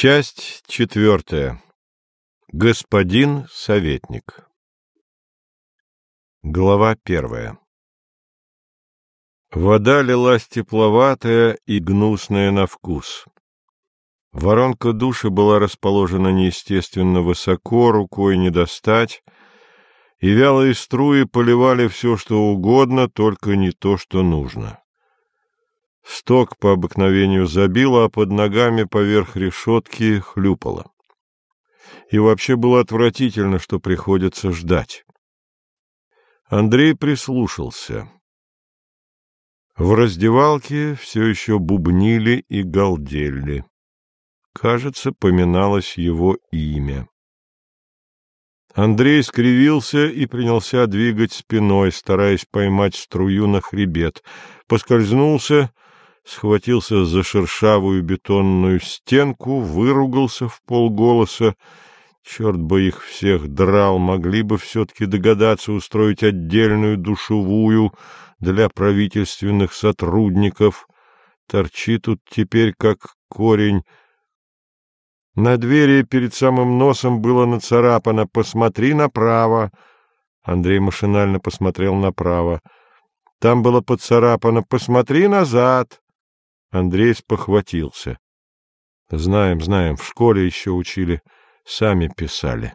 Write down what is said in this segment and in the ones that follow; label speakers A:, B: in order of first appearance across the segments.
A: Часть четвертая. Господин советник. Глава первая. Вода лилась тепловатая и гнусная на вкус. Воронка душа была расположена неестественно высоко, рукой не достать, и вялые струи поливали все, что угодно, только не то, что нужно. Сток по обыкновению забило, а под ногами поверх решетки хлюпало. И вообще было отвратительно, что приходится ждать. Андрей прислушался. В раздевалке все еще бубнили и галдели. Кажется, поминалось его имя. Андрей скривился и принялся двигать спиной, стараясь поймать струю на хребет. Поскользнулся схватился за шершавую бетонную стенку, выругался в полголоса. Черт бы их всех драл, могли бы все-таки догадаться устроить отдельную душевую для правительственных сотрудников. Торчит тут теперь как корень. На двери перед самым носом было нацарапано «Посмотри направо». Андрей машинально посмотрел направо. Там было поцарапано «Посмотри назад». Андрей спохватился. Знаем, знаем, в школе еще учили, сами писали.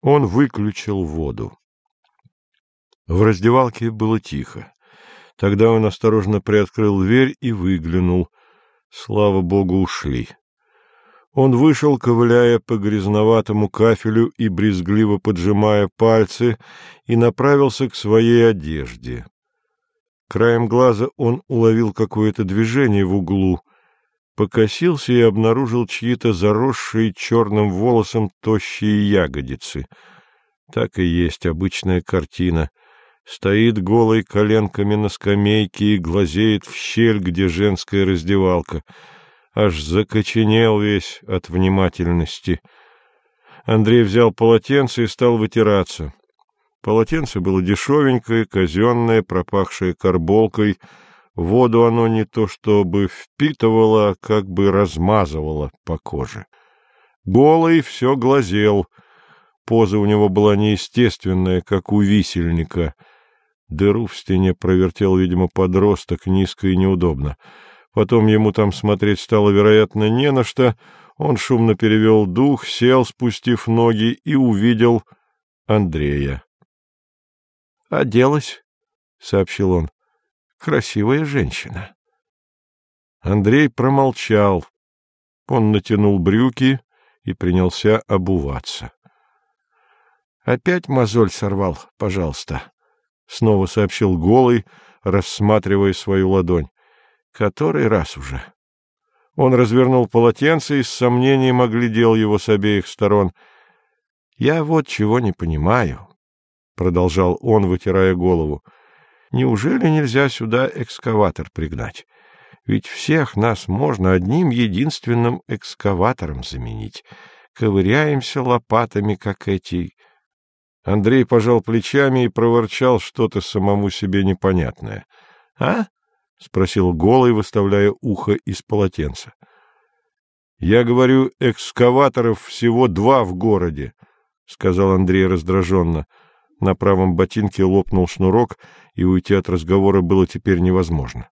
A: Он выключил воду. В раздевалке было тихо. Тогда он осторожно приоткрыл дверь и выглянул. Слава богу, ушли. Он вышел, ковыляя по грязноватому кафелю и брезгливо поджимая пальцы, и направился к своей одежде. Краем глаза он уловил какое-то движение в углу, покосился и обнаружил чьи-то заросшие черным волосом тощие ягодицы. Так и есть обычная картина. Стоит голой коленками на скамейке и глазеет в щель, где женская раздевалка. Аж закоченел весь от внимательности. Андрей взял полотенце и стал вытираться. Полотенце было дешевенькое, казенное, пропахшее карболкой. Воду оно не то чтобы впитывало, а как бы размазывало по коже. Голый все глазел. Поза у него была неестественная, как у висельника. Дыру в стене провертел, видимо, подросток, низко и неудобно. Потом ему там смотреть стало, вероятно, не на что. Он шумно перевел дух, сел, спустив ноги, и увидел Андрея. — Оделась, — сообщил он. — Красивая женщина. Андрей промолчал. Он натянул брюки и принялся обуваться. — Опять мозоль сорвал, пожалуйста, — снова сообщил голый, рассматривая свою ладонь. — Который раз уже. Он развернул полотенце и с сомнением оглядел его с обеих сторон. — Я вот чего не понимаю продолжал он, вытирая голову. Неужели нельзя сюда экскаватор пригнать? Ведь всех нас можно одним единственным экскаватором заменить. Ковыряемся лопатами, как эти... Андрей пожал плечами и проворчал что-то самому себе непонятное. — А? — спросил Голый, выставляя ухо из полотенца. — Я говорю, экскаваторов всего два в городе, — сказал Андрей раздраженно. — на правом ботинке лопнул шнурок, и уйти от разговора было теперь невозможно.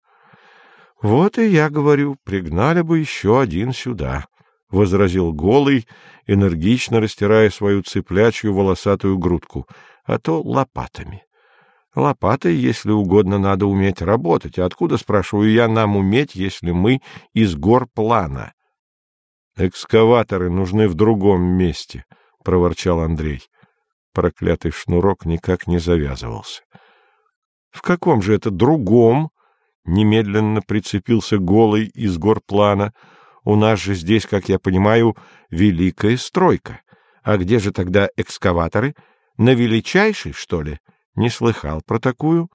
A: — Вот и я говорю, пригнали бы еще один сюда, — возразил голый, энергично растирая свою цыплячью волосатую грудку, — а то лопатами. Лопатой, если угодно, надо уметь работать. Откуда, спрашиваю я, нам уметь, если мы из гор плана? — Экскаваторы нужны в другом месте, — проворчал Андрей. Проклятый шнурок никак не завязывался. — В каком же это другом? — немедленно прицепился голый из гор плана. — У нас же здесь, как я понимаю, великая стройка. А где же тогда экскаваторы? На величайшей, что ли? Не слыхал про такую?